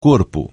corpo.